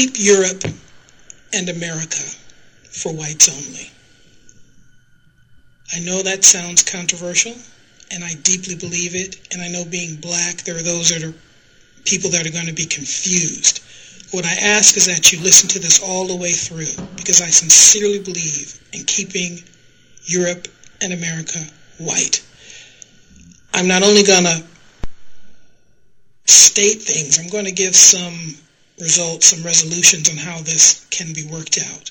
keep Europe and America for whites only. I know that sounds controversial, and I deeply believe it, and I know being black, there are those that are people that are going to be confused. What I ask is that you listen to this all the way through, because I sincerely believe in keeping Europe and America white. I'm not only going to state things, I'm going to give some results, some resolutions on how this can be worked out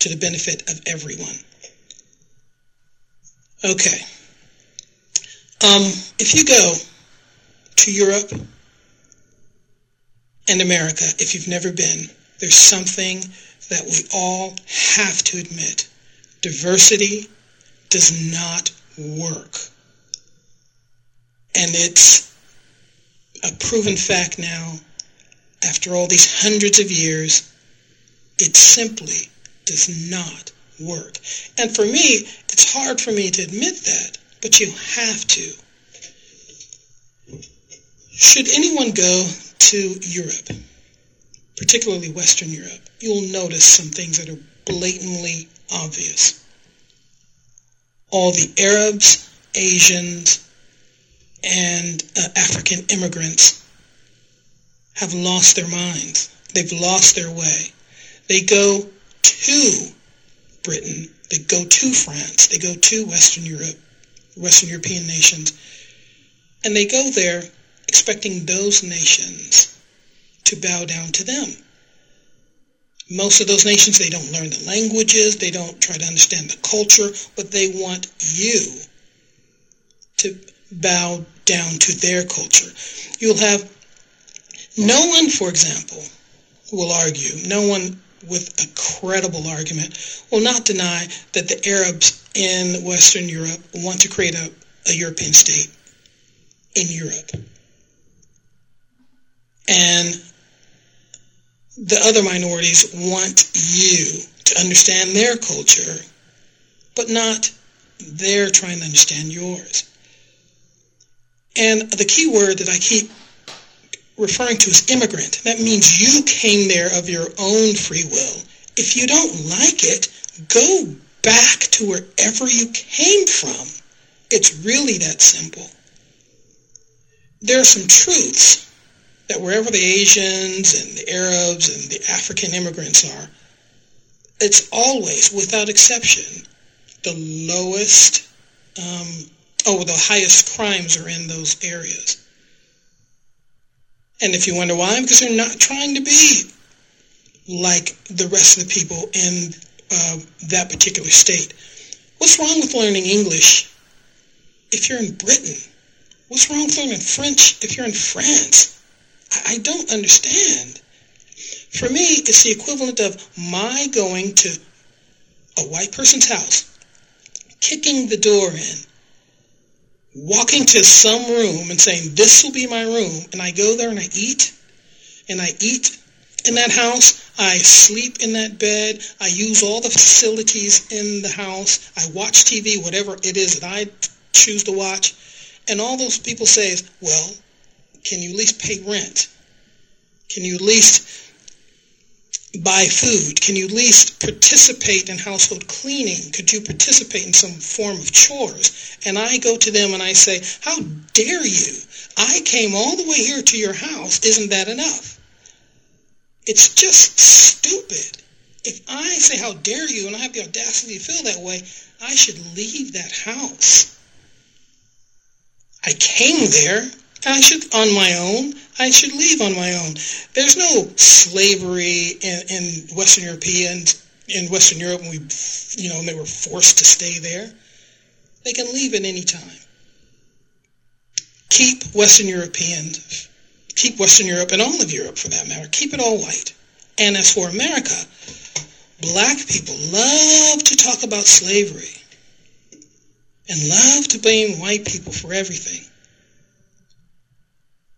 to the benefit of everyone. Okay. Um, if you go to Europe and America, if you've never been, there's something that we all have to admit. Diversity does not work. And it's a proven fact now, after all these hundreds of years, it simply does not work. And for me, it's hard for me to admit that, but you have to. Should anyone go to Europe, particularly Western Europe, you'll notice some things that are blatantly obvious. All the Arabs, Asians, and uh, African immigrants have lost their minds. They've lost their way. They go to Britain, they go to France, they go to Western Europe, Western European nations, and they go there expecting those nations to bow down to them. Most of those nations, they don't learn the languages, they don't try to understand the culture, but they want you to bow down to their culture. You'll have no one, for example, will argue, no one with a credible argument will not deny that the Arabs in Western Europe want to create a, a European state in Europe. And the other minorities want you to understand their culture, but not they're trying to understand yours. And the key word that I keep referring to is immigrant. That means you came there of your own free will. If you don't like it, go back to wherever you came from. It's really that simple. There are some truths that wherever the Asians and the Arabs and the African immigrants are, it's always, without exception, the lowest, um, oh, the highest crimes are in those areas. And if you wonder why, because they're not trying to be like the rest of the people in uh, that particular state. What's wrong with learning English if you're in Britain? What's wrong with learning French if you're in France? I, I don't understand. For me, it's the equivalent of my going to a white person's house, kicking the door in, walking to some room and saying, this will be my room, and I go there and I eat, and I eat in that house, I sleep in that bed, I use all the facilities in the house, I watch TV, whatever it is that I choose to watch, and all those people say is, well, can you at least pay rent? Can you at least buy food? Can you at least participate in household cleaning? Could you participate in some form of chores? And I go to them and I say, how dare you? I came all the way here to your house. Isn't that enough? It's just stupid. If I say, how dare you, and I have the audacity to feel that way, I should leave that house. I came there. I should, on my own, I should leave on my own. There's no slavery in, in Western Europeans, in Western Europe, when we, you know, they were forced to stay there. They can leave at any time. Keep Western Europeans, keep Western Europe and all of Europe for that matter, keep it all white. And as for America, black people love to talk about slavery and love to blame white people for everything.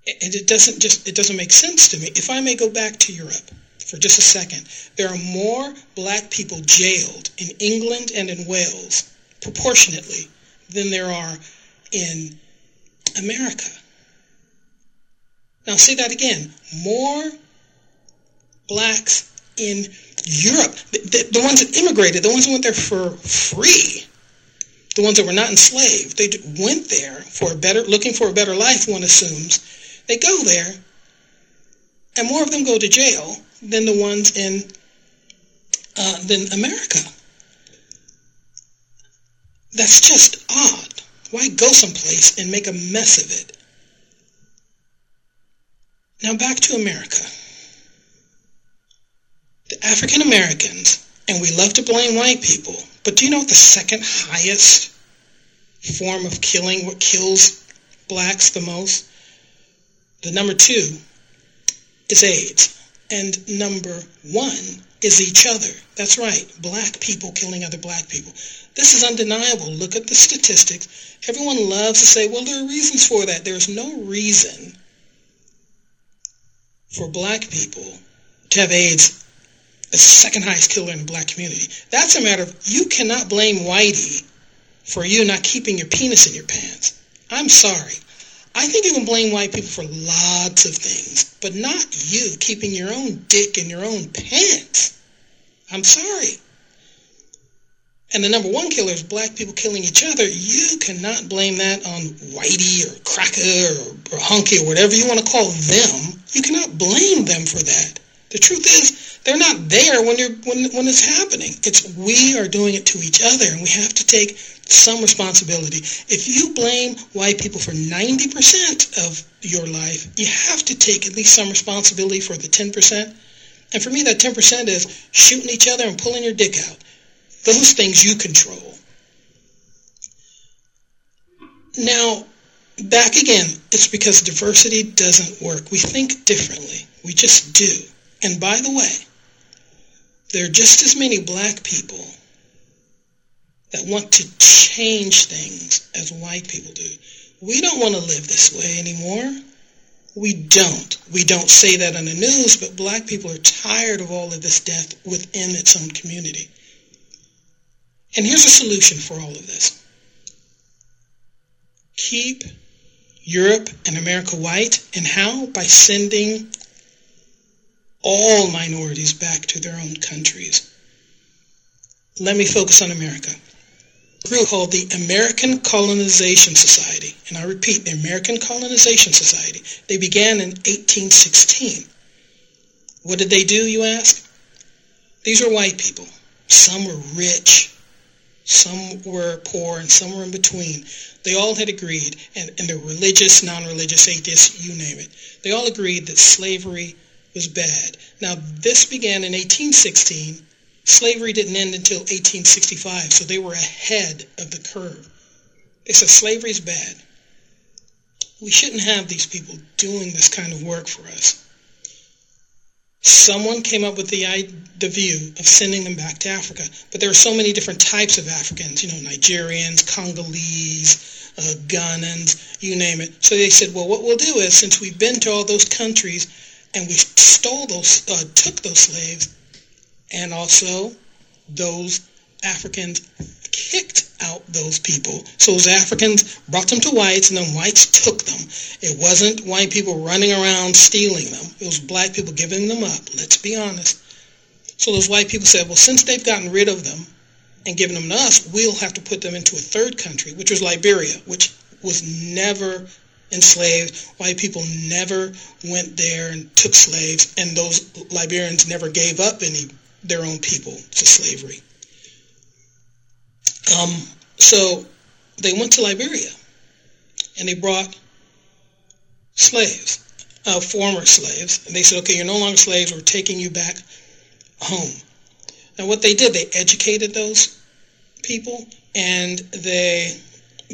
And it doesn't just it doesn't make sense to me. If I may go back to Europe for just a second, there are more black people jailed in England and in Wales proportionately than there are in America. Now say that again. More blacks in Europe, the, the, the ones that immigrated, the ones who went there for free, the ones that were not enslaved, they went there for a better, looking for a better life, one assumes. They go there, and more of them go to jail than the ones in uh, than America. That's just odd. Why go someplace and make a mess of it? Now back to America. The African Americans, and we love to blame white people, but do you know what the second highest form of killing, what kills blacks the most? The number two is AIDS. And number one is each other. That's right, black people killing other black people. This is undeniable. Look at the statistics. Everyone loves to say, well, there are reasons for that. There's no reason for black people to have AIDS as the second highest killer in the black community. That's a matter of you cannot blame Whitey for you not keeping your penis in your pants. I'm sorry. I think you can blame white people for lots of things, but not you keeping your own dick in your own pants. I'm sorry. And the number one killer is black people killing each other. You cannot blame that on Whitey or Cracker or, or Hunky or whatever you want to call them. You cannot blame them for that. The truth is, they're not there when you're when when it's happening. It's we are doing it to each other, and we have to take some responsibility. If you blame white people for 90% of your life, you have to take at least some responsibility for the 10%. And for me, that 10% is shooting each other and pulling your dick out. Those things you control. Now, back again, it's because diversity doesn't work. We think differently. We just do. And by the way, there are just as many black people that want to change things as white people do. We don't want to live this way anymore. We don't. We don't say that on the news, but black people are tired of all of this death within its own community. And here's a solution for all of this. Keep Europe and America white, and how? By sending all minorities back to their own countries. Let me focus on America. A group called the American Colonization Society, and I repeat, the American Colonization Society. They began in 1816. What did they do, you ask? These were white people. Some were rich, some were poor, and some were in between. They all had agreed, and, and the religious, non-religious, atheists, you name it, they all agreed that slavery was bad. Now, this began in 1816. Slavery didn't end until 1865, so they were ahead of the curve. They said slavery is bad. We shouldn't have these people doing this kind of work for us. Someone came up with the, the view of sending them back to Africa. But there are so many different types of Africans, you know, Nigerians, Congolese, uh, Ghanans, you name it. So they said, well, what we'll do is, since we've been to all those countries, and we stole those, uh, took those slaves, and also those Africans kicked out those people. So those Africans brought them to whites, and then whites took them. It wasn't white people running around stealing them. It was black people giving them up. Let's be honest. So those white people said, well, since they've gotten rid of them and given them to us, we'll have to put them into a third country, which was Liberia, which was never enslaved. White people never went there and took slaves, and those Liberians never gave up any their own people to slavery. Um, so they went to Liberia, and they brought slaves, uh, former slaves, and they said, "Okay, you're no longer slaves. We're taking you back home." And what they did, they educated those people, and they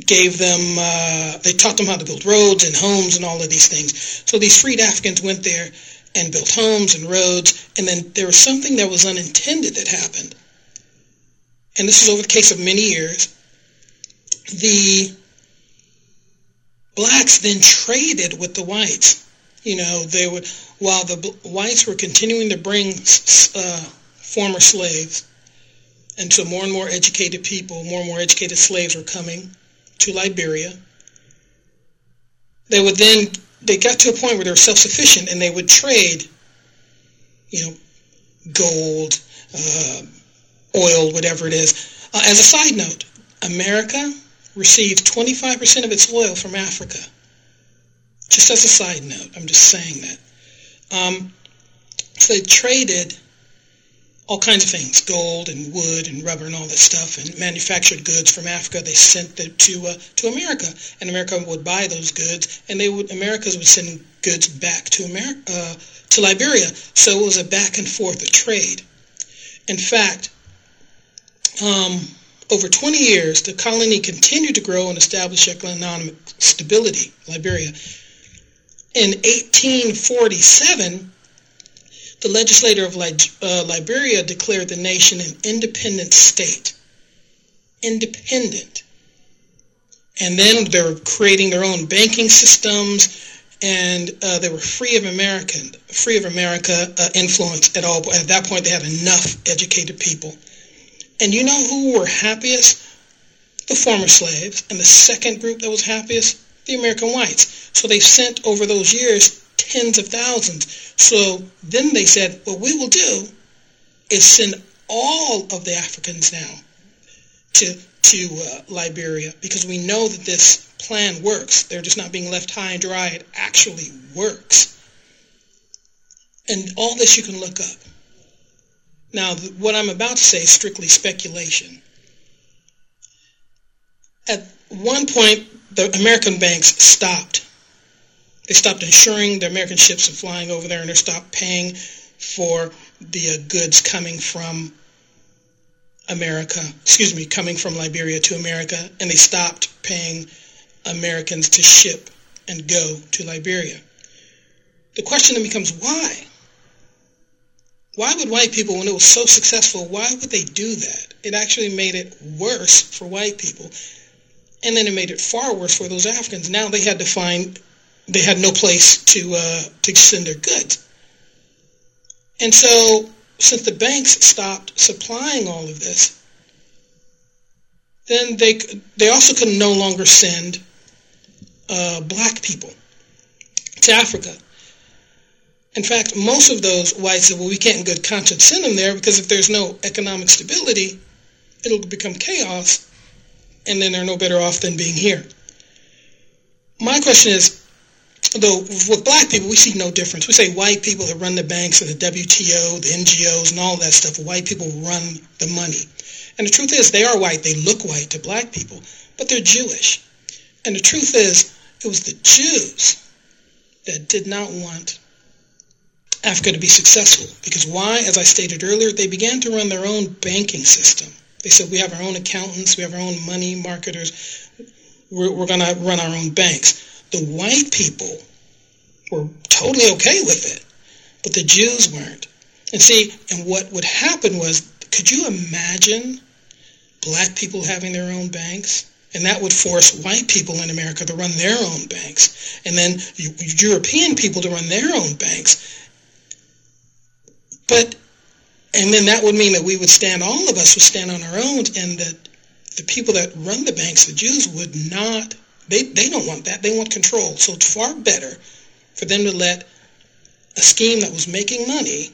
gave them, uh, they taught them how to build roads and homes and all of these things. So these freed Africans went there and built homes and roads, and then there was something that was unintended that happened. And this was over the case of many years. The blacks then traded with the whites. You know, they would, while the whites were continuing to bring uh, former slaves, and so more and more educated people, more and more educated slaves were coming to Liberia. They would then, they got to a point where they were self-sufficient and they would trade, you know, gold, uh, oil, whatever it is. Uh, as a side note, America receives 25% of its oil from Africa. Just as a side note, I'm just saying that. Um, so they traded all kinds of things, gold and wood and rubber and all that stuff, and manufactured goods from Africa. They sent them to uh, to America, and America would buy those goods, and they would Americas would send goods back to America uh, to Liberia. So it was a back and forth of trade. In fact, um, over 20 years, the colony continued to grow and establish economic stability. Liberia. In 1847 the legislature of uh, Liberia declared the nation an independent state. Independent. And then they were creating their own banking systems, and uh, they were free of American, free of America uh, influence at all. At that point, they had enough educated people. And you know who were happiest? The former slaves. And the second group that was happiest? The American whites. So they sent over those years tens of thousands. So then they said, what we will do is send all of the Africans now to to uh, Liberia because we know that this plan works. They're just not being left high and dry. It actually works. And all this you can look up. Now, what I'm about to say is strictly speculation. At one point, the American banks stopped they stopped insuring the American ships from flying over there, and they stopped paying for the uh, goods coming from America, excuse me, coming from Liberia to America, and they stopped paying Americans to ship and go to Liberia. The question then becomes why? Why would white people, when it was so successful, why would they do that? It actually made it worse for white people. And then it made it far worse for those Africans. Now they had to find they had no place to uh, to send their goods. And so, since the banks stopped supplying all of this, then they they also could no longer send uh, black people to Africa. In fact, most of those whites said, "Well, we can't in good conscience send them there because if there's no economic stability, it'll become chaos, and then they're no better off than being here." My question is, though with black people, we see no difference. We say white people that run the banks and the WTO, the NGOs, and all that stuff. White people run the money. And the truth is, they are white. They look white to black people, but they're Jewish. And the truth is, it was the Jews that did not want Africa to be successful. Because why? As I stated earlier, they began to run their own banking system. They said, we have our own accountants, we have our own money marketers, we're, we're going to run our own banks. The white people were totally okay with it, but the Jews weren't. And see, and what would happen was, could you imagine black people having their own banks? And that would force white people in America to run their own banks. And then European people to run their own banks. But, and then that would mean that we would stand, all of us would stand on our own, and that the people that run the banks, the Jews, would not they, they don't want that. They want control. So it's far better for them to let a scheme that was making money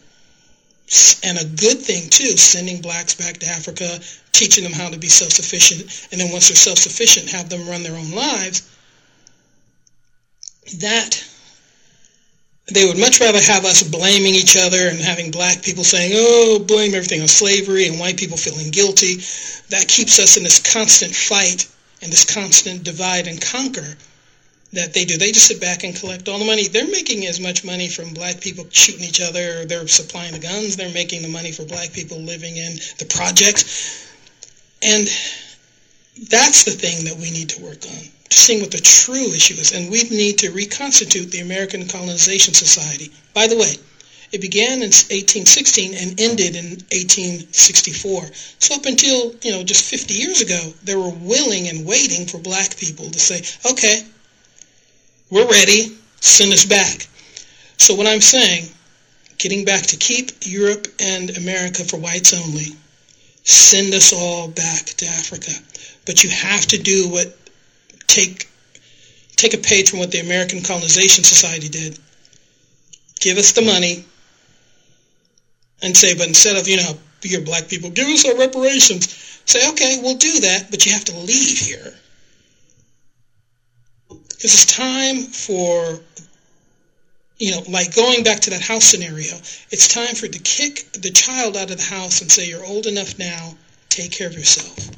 and a good thing too, sending blacks back to Africa, teaching them how to be self-sufficient, and then once they're self-sufficient, have them run their own lives. That they would much rather have us blaming each other and having black people saying, oh, blame everything on slavery and white people feeling guilty. That keeps us in this constant fight and this constant divide and conquer that they do. They just sit back and collect all the money. They're making as much money from black people shooting each other. They're supplying the guns. They're making the money for black people living in the projects. And that's the thing that we need to work on, seeing what the true issue is. And we need to reconstitute the American Colonization Society. By the way, it began in 1816 and ended in 1864. So up until, you know, just 50 years ago, they were willing and waiting for black people to say, okay, we're ready, send us back. So what I'm saying, getting back to keep Europe and America for whites only, send us all back to Africa. But you have to do what, take, take a page from what the American Colonization Society did. Give us the money, and say, but instead of, you know, your black people, give us our reparations, say, okay, we'll do that, but you have to leave here. Because it's time for, you know, like going back to that house scenario, it's time for to kick the child out of the house and say, you're old enough now, take care of yourself.